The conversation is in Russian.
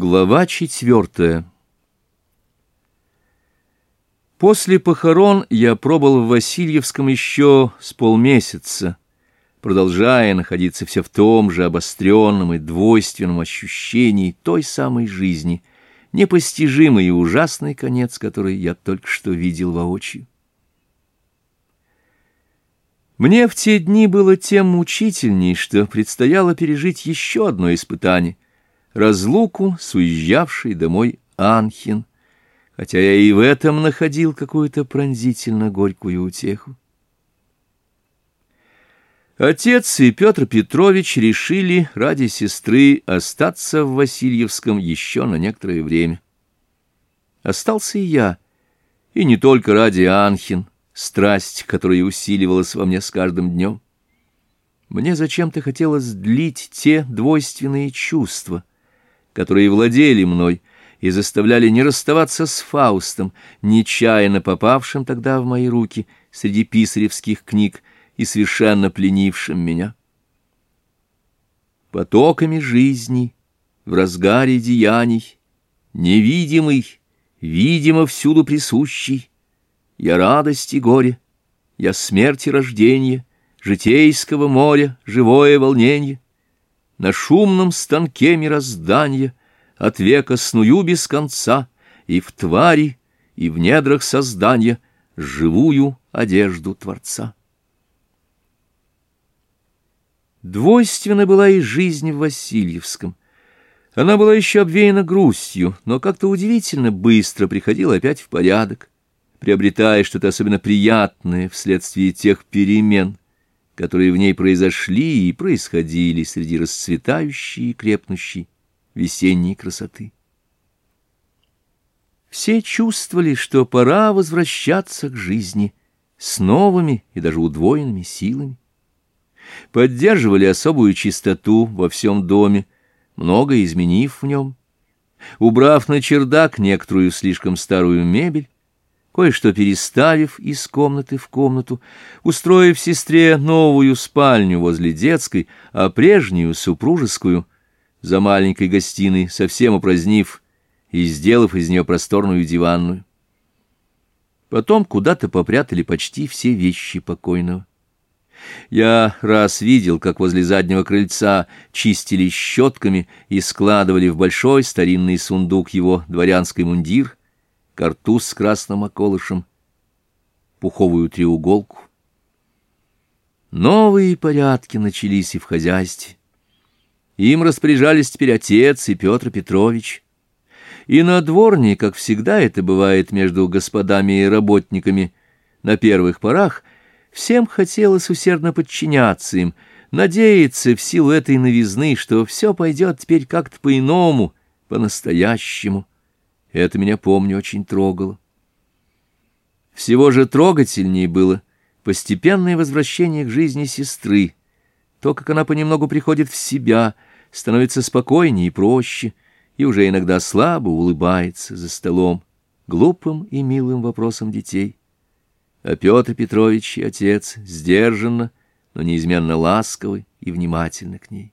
Глава четвертая После похорон я пробыл в Васильевском еще с полмесяца, продолжая находиться все в том же обостренном и двойственном ощущении той самой жизни, непостижимый и ужасный конец, который я только что видел воочию. Мне в те дни было тем мучительней, что предстояло пережить еще одно испытание — разлуку с уезжавшей домой Анхин, хотя я и в этом находил какую-то пронзительно горькую утеху. Отец и Петр Петрович решили ради сестры остаться в Васильевском еще на некоторое время. Остался и я, и не только ради Анхин, страсть, которая усиливалась во мне с каждым днем. Мне зачем-то хотелось длить те двойственные чувства, которые владели мной и заставляли не расставаться с Фаустом, нечаянно попавшим тогда в мои руки среди писаревских книг и совершенно пленившим меня. Потоками жизни, в разгаре деяний, невидимый, видимо всюду присущий, я радость и горе, я смерть и рождение, житейского моря, живое волнение — на шумном станке мироздания От века сную без конца И в твари, и в недрах создания Живую одежду Творца. Двойственна была и жизнь в Васильевском. Она была еще обвеяна грустью, но как-то удивительно быстро приходила опять в порядок, приобретая что-то особенно приятное вследствие тех перемен — которые в ней произошли и происходили среди расцветающей и крепнущей весенней красоты. Все чувствовали, что пора возвращаться к жизни с новыми и даже удвоенными силами. Поддерживали особую чистоту во всем доме, многое изменив в нем, убрав на чердак некоторую слишком старую мебель, кое-что переставив из комнаты в комнату, устроив сестре новую спальню возле детской, а прежнюю супружескую за маленькой гостиной, совсем упразднив и сделав из нее просторную диванную. Потом куда-то попрятали почти все вещи покойного. Я раз видел, как возле заднего крыльца чистили щетками и складывали в большой старинный сундук его дворянский мундир, картуз с красным околышем, пуховую треуголку. Новые порядки начались и в хозяйстве. Им распоряжались теперь отец и Петр Петрович. И на дворне, как всегда это бывает между господами и работниками, на первых порах всем хотелось усердно подчиняться им, надеяться в силу этой новизны, что все пойдет теперь как-то по-иному, по-настоящему. Это меня, помню, очень трогало. Всего же трогательнее было постепенное возвращение к жизни сестры, то, как она понемногу приходит в себя, становится спокойнее и проще, и уже иногда слабо улыбается за столом глупым и милым вопросом детей. А Петр Петрович и отец сдержанно, но неизменно ласковы и внимательны к ней.